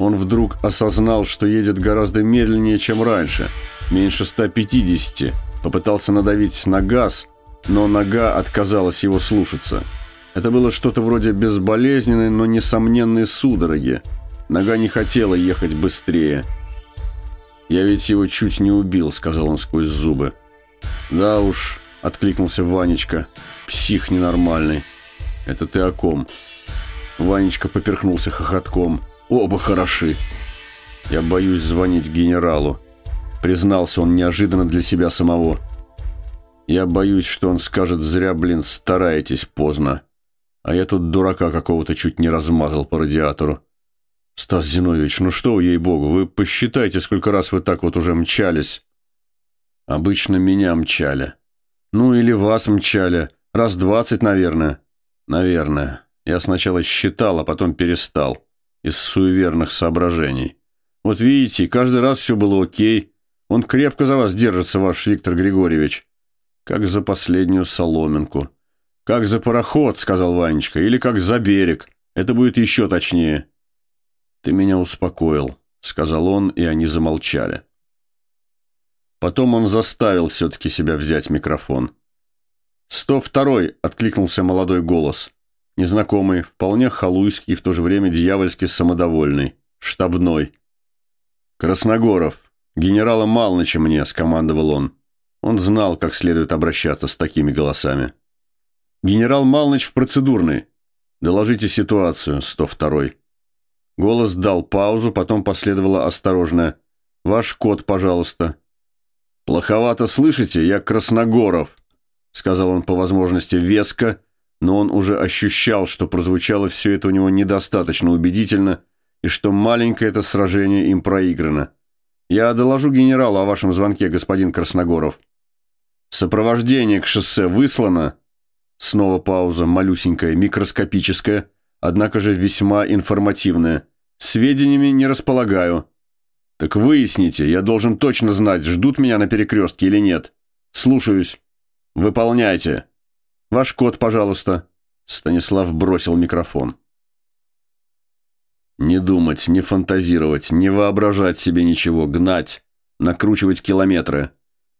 Он вдруг осознал, что едет гораздо медленнее, чем раньше, меньше 150, попытался надавить на газ, но нога отказалась его слушаться. Это было что-то вроде безболезненной, но несомненной судороги. Нога не хотела ехать быстрее. «Я ведь его чуть не убил», — сказал он сквозь зубы. «Да уж», — откликнулся Ванечка, — «псих ненормальный». «Это ты о ком?» Ванечка поперхнулся хохотком. «Оба хороши». «Я боюсь звонить генералу», — признался он неожиданно для себя самого. «Я боюсь, что он скажет, зря, блин, стараетесь поздно. А я тут дурака какого-то чуть не размазал по радиатору. Стас Зиновьевич, ну что ей-богу, вы посчитайте, сколько раз вы так вот уже мчались». «Обычно меня мчали. Ну или вас мчали. Раз двадцать, наверное». «Наверное. Я сначала считал, а потом перестал. Из суеверных соображений. Вот видите, каждый раз все было окей. Он крепко за вас держится, ваш Виктор Григорьевич. Как за последнюю соломинку. Как за пароход, сказал Ванечка, или как за берег. Это будет еще точнее. Ты меня успокоил, сказал он, и они замолчали. Потом он заставил все-таки себя взять микрофон. «Сто второй!» — откликнулся молодой голос. Незнакомый, вполне халуйский, в то же время дьявольски самодовольный. Штабной. «Красногоров, генерала Малныча мне», — скомандовал он. Он знал, как следует обращаться с такими голосами. «Генерал Малныч в процедурной. Доложите ситуацию, 102-й». Голос дал паузу, потом последовало осторожное. «Ваш код, пожалуйста». «Плоховато слышите? Я Красногоров», — сказал он по возможности веско, но он уже ощущал, что прозвучало все это у него недостаточно убедительно и что маленькое это сражение им проиграно. «Я доложу генералу о вашем звонке, господин Красногоров». «Сопровождение к шоссе выслано?» Снова пауза, малюсенькая, микроскопическая, однако же весьма информативная. «Сведениями не располагаю». «Так выясните, я должен точно знать, ждут меня на перекрестке или нет. Слушаюсь». «Выполняйте». «Ваш код, пожалуйста». Станислав бросил микрофон. Не думать, не фантазировать, не воображать себе ничего, гнать, накручивать километры.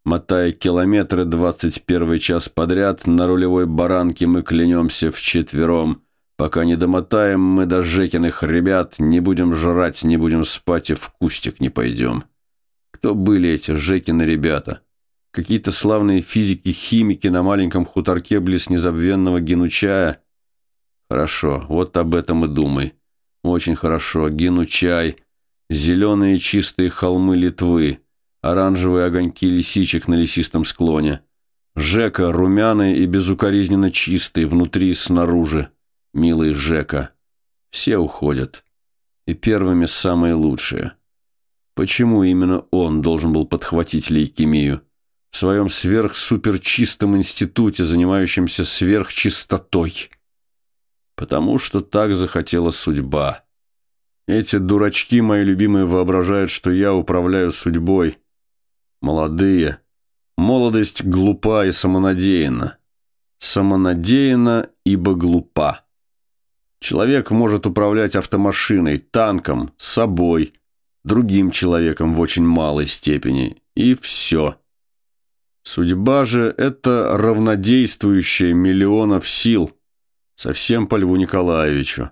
Мотая километры 21 час подряд, на рулевой баранке мы клянемся вчетвером. Пока не домотаем мы до Жекиных ребят, не будем жрать, не будем спать и в кустик не пойдем. Кто были эти Жекины ребята? Какие-то славные физики-химики на маленьком хуторке близ незабвенного Генучая. Хорошо, вот об этом и думай. Очень хорошо. Генучай. Зеленые чистые холмы Литвы. Оранжевые огоньки лисичек на лесистом склоне. Жека румяный и безукоризненно чистый, внутри и снаружи. Милый Жека. Все уходят. И первыми самые лучшие. Почему именно он должен был подхватить лейкемию? В своем сверхсуперчистом институте, занимающемся сверхчистотой. Потому что так захотела судьба. Эти дурачки, мои любимые, воображают, что я управляю судьбой. Молодые. Молодость глупа и самонадеянна. Самонадеянна, ибо глупа. Человек может управлять автомашиной, танком, собой, другим человеком в очень малой степени. И все. Судьба же – это равнодействующая миллионов сил, совсем по Льву Николаевичу.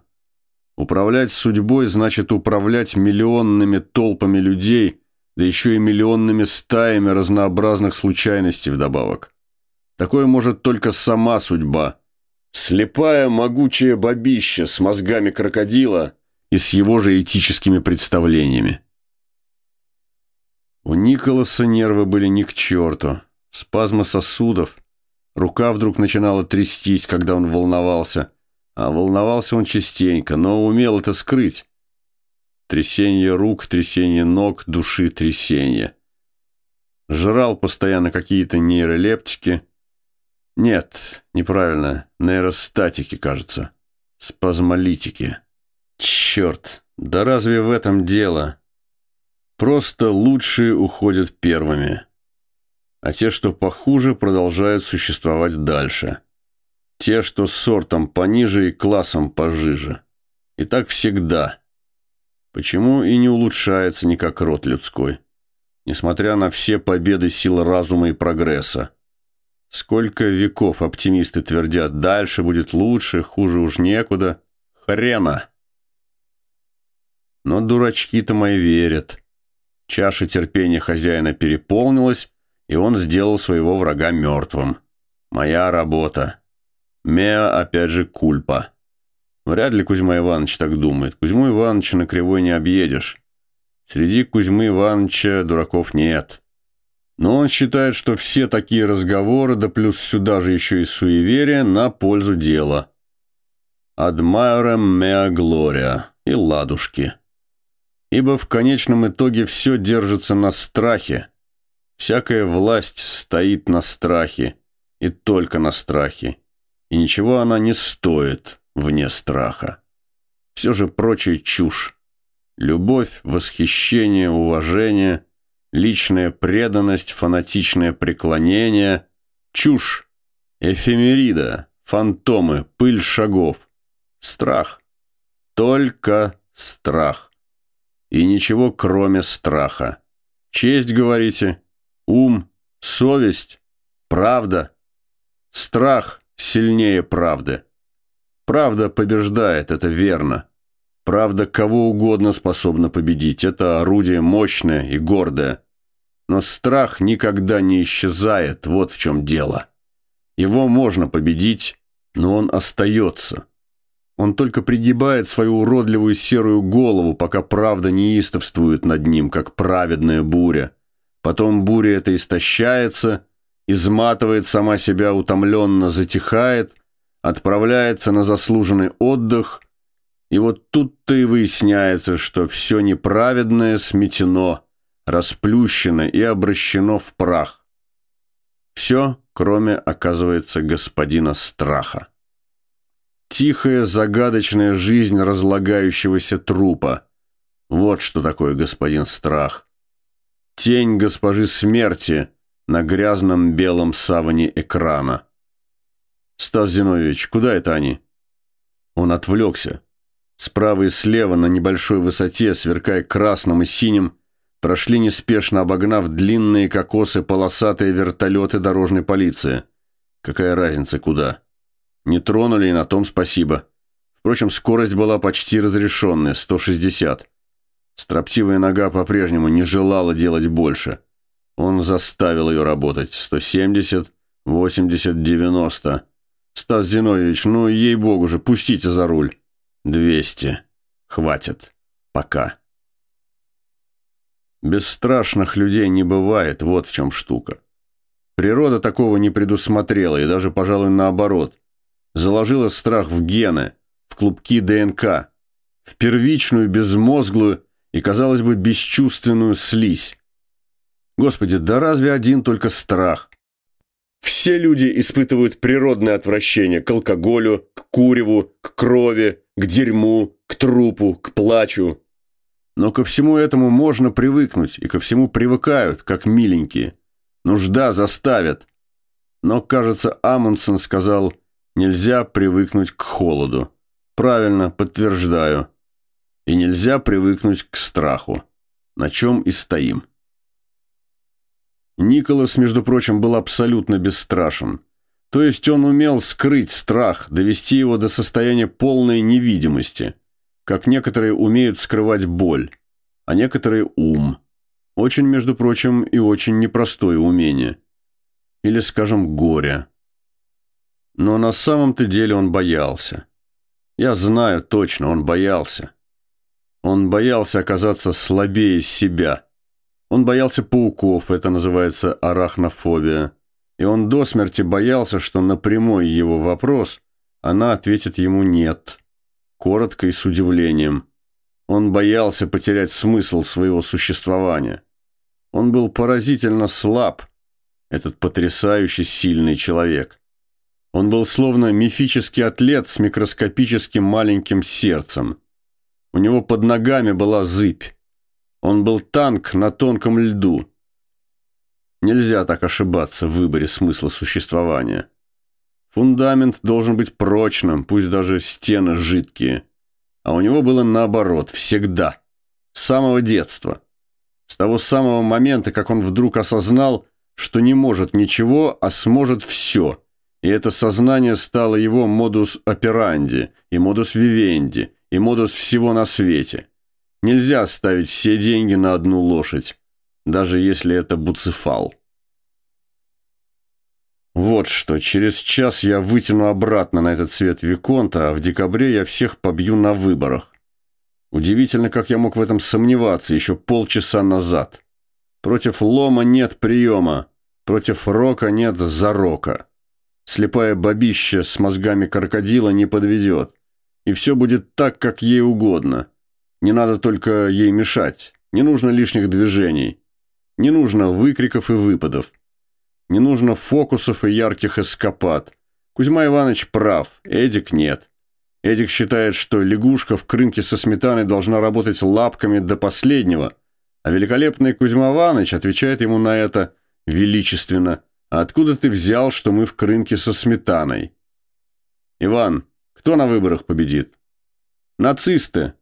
Управлять судьбой значит управлять миллионными толпами людей, да еще и миллионными стаями разнообразных случайностей вдобавок. Такое может только сама судьба. Слепая, могучая бабища с мозгами крокодила и с его же этическими представлениями. У Николаса нервы были ни к черту спазмы сосудов. Рука вдруг начинала трястись, когда он волновался. А волновался он частенько, но умел это скрыть. Трясение рук, трясение ног, души трясение. Жрал постоянно какие-то нейролептики. Нет, неправильно, нейростатики, кажется. Спазмолитики. Черт, да разве в этом дело? Просто лучшие уходят первыми а те, что похуже, продолжают существовать дальше. Те, что сортом пониже и классом пожиже. И так всегда. Почему и не улучшается никак род людской? Несмотря на все победы сил разума и прогресса. Сколько веков оптимисты твердят, дальше будет лучше, хуже уж некуда. Хрена! Но дурачки-то мои верят. Чаша терпения хозяина переполнилась, и он сделал своего врага мертвым. Моя работа. Меа, опять же, кульпа. Вряд ли Кузьма Иванович так думает. Кузьму Ивановича на кривой не объедешь. Среди Кузьмы Ивановича дураков нет. Но он считает, что все такие разговоры, да плюс сюда же еще и суеверие, на пользу дела. Адмайрем меа глория и ладушки. Ибо в конечном итоге все держится на страхе. Всякая власть стоит на страхе, и только на страхе. И ничего она не стоит вне страха. Все же прочая чушь. Любовь, восхищение, уважение, личная преданность, фанатичное преклонение, чушь, эфемерида, фантомы, пыль шагов, страх. Только страх. И ничего кроме страха. Честь, говорите, ум, совесть, правда. Страх сильнее правды. Правда побеждает, это верно. Правда кого угодно способна победить, это орудие мощное и гордое. Но страх никогда не исчезает, вот в чем дело. Его можно победить, но он остается. Он только пригибает свою уродливую серую голову, пока правда неистовствует над ним, как праведная буря. Потом буря эта истощается, изматывает сама себя утомленно, затихает, отправляется на заслуженный отдых, и вот тут-то и выясняется, что все неправедное сметено, расплющено и обращено в прах. Все, кроме, оказывается, господина страха. Тихая, загадочная жизнь разлагающегося трупа. Вот что такое господин страх. Тень госпожи смерти на грязном белом саване экрана. «Стас Зиновьевич, куда это они?» Он отвлекся. Справа и слева, на небольшой высоте, сверкая красным и синим, прошли неспешно обогнав длинные кокосы полосатые вертолеты дорожной полиции. Какая разница, куда? Не тронули, и на том спасибо. Впрочем, скорость была почти разрешенная, 160. Строптивая нога по-прежнему не желала делать больше. Он заставил ее работать. 170, 80, 90. «Стас Зиновьевич, ну, ей-богу же, пустите за руль». «Двести. Хватит. Пока». Бесстрашных людей не бывает, вот в чем штука. Природа такого не предусмотрела, и даже, пожалуй, наоборот. Заложила страх в гены, в клубки ДНК, в первичную, безмозглую и, казалось бы, бесчувственную слизь. Господи, да разве один только страх? Все люди испытывают природное отвращение к алкоголю, к куреву, к крови, к дерьму, к трупу, к плачу. Но ко всему этому можно привыкнуть, и ко всему привыкают, как миленькие. Нужда заставит. Но, кажется, Амундсен сказал, нельзя привыкнуть к холоду. Правильно, подтверждаю. И нельзя привыкнуть к страху. На чем и стоим. Николас, между прочим, был абсолютно бесстрашен. То есть он умел скрыть страх, довести его до состояния полной невидимости, как некоторые умеют скрывать боль, а некоторые ум. Очень, между прочим, и очень непростое умение. Или, скажем, горе. Но на самом-то деле он боялся. Я знаю точно, он боялся. Он боялся оказаться слабее себя – он боялся пауков, это называется арахнофобия. И он до смерти боялся, что на прямой его вопрос она ответит ему «нет». Коротко и с удивлением. Он боялся потерять смысл своего существования. Он был поразительно слаб, этот потрясающе сильный человек. Он был словно мифический атлет с микроскопическим маленьким сердцем. У него под ногами была зыбь. Он был танк на тонком льду. Нельзя так ошибаться в выборе смысла существования. Фундамент должен быть прочным, пусть даже стены жидкие. А у него было наоборот, всегда. С самого детства. С того самого момента, как он вдруг осознал, что не может ничего, а сможет все. И это сознание стало его модус операнди, и модус вивенди, и модус всего на свете. Нельзя ставить все деньги на одну лошадь, даже если это буцефал. Вот что, через час я вытяну обратно на этот свет Виконта, а в декабре я всех побью на выборах. Удивительно, как я мог в этом сомневаться еще полчаса назад. Против лома нет приема, против рока нет зарока. Слепая бабища с мозгами крокодила не подведет. И все будет так, как ей угодно. Не надо только ей мешать. Не нужно лишних движений. Не нужно выкриков и выпадов. Не нужно фокусов и ярких эскапад. Кузьма Иванович прав, Эдик нет. Эдик считает, что лягушка в крынке со сметаной должна работать лапками до последнего, а великолепный Кузьма Иванович отвечает ему на это величественно. «А откуда ты взял, что мы в крынке со сметаной?» «Иван, кто на выборах победит?» «Нацисты!»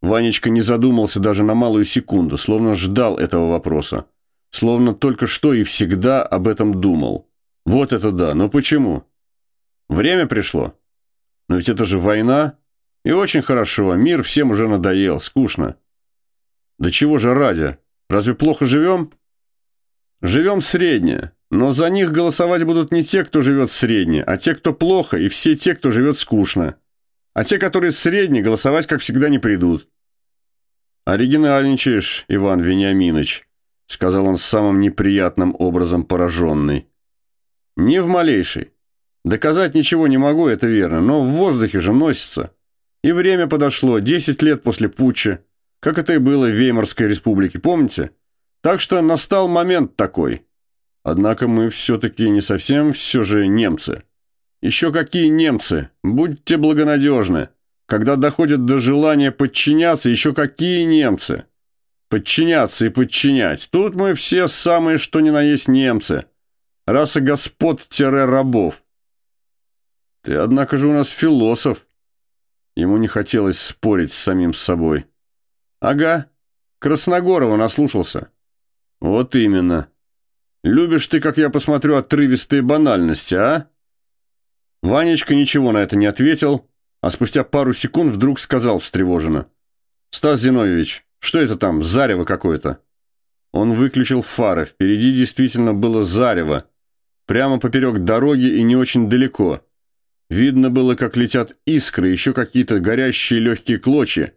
Ванечка не задумался даже на малую секунду, словно ждал этого вопроса словно только что и всегда об этом думал. Вот это да, но почему? Время пришло. Но ведь это же война. И очень хорошо, мир всем уже надоел, скучно. Да чего же ради? Разве плохо живем? Живем средне, но за них голосовать будут не те, кто живет средне, а те, кто плохо, и все те, кто живет скучно. А те, которые средне, голосовать, как всегда, не придут. Оригинальничаешь, Иван Вениаминович сказал он самым неприятным образом пораженный. «Не в малейшей. Доказать ничего не могу, это верно, но в воздухе же носится. И время подошло, десять лет после путча, как это и было в Веймарской республике, помните? Так что настал момент такой. Однако мы все-таки не совсем все же немцы. Еще какие немцы? Будьте благонадежны. Когда доходит до желания подчиняться, еще какие немцы?» Подчиняться и подчинять. Тут мы все самые что ни на есть немцы. Раса господ-рабов. Ты, однако же, у нас философ. Ему не хотелось спорить с самим собой. Ага, Красногорова наслушался. Вот именно. Любишь ты, как я посмотрю, отрывистые банальности, а? Ванечка ничего на это не ответил, а спустя пару секунд вдруг сказал встревоженно. «Стас Зиновьевич, что это там, зарево какое-то?» Он выключил фары. Впереди действительно было зарево. Прямо поперек дороги и не очень далеко. Видно было, как летят искры, еще какие-то горящие легкие клочья.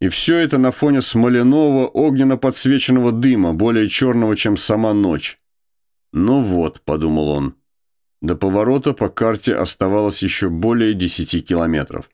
И все это на фоне смоляного, огненно подсвеченного дыма, более черного, чем сама ночь. «Ну вот», — подумал он, — до поворота по карте оставалось еще более десяти километров.